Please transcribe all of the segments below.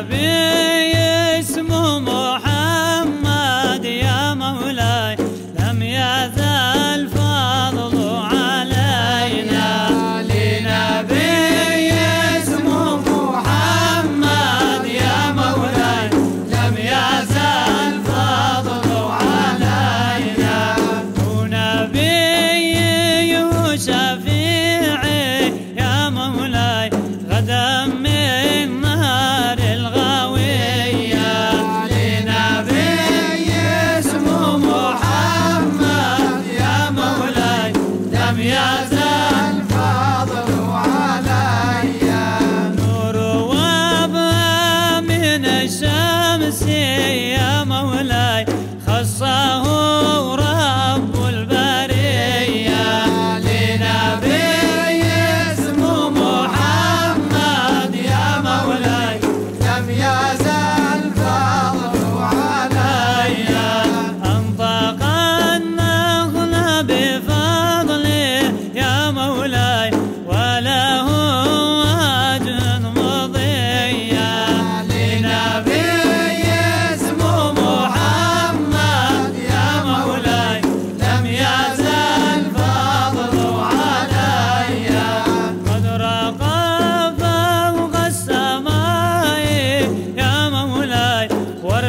نبي اسمه محمد يا مولاي. لم يزل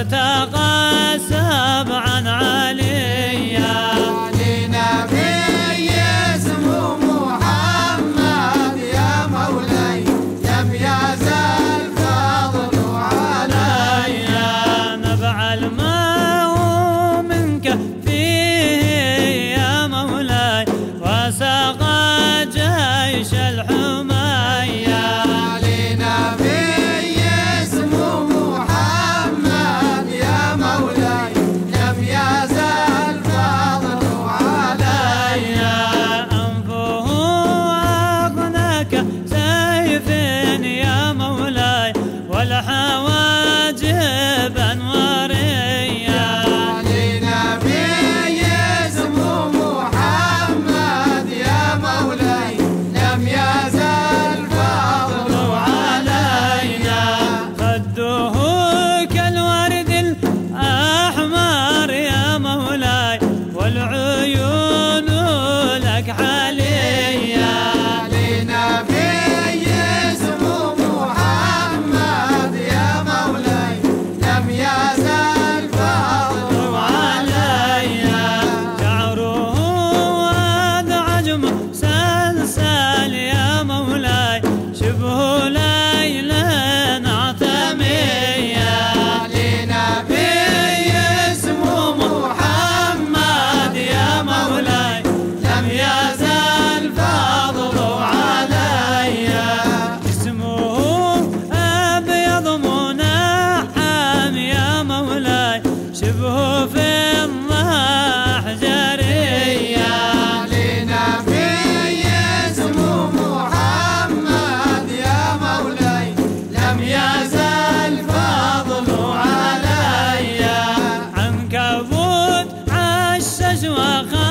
ارتقى بهوف الله جرية لنبي اسمه محمد يا مولاي لم يزل فضل علي عنكبوت عشش وخاف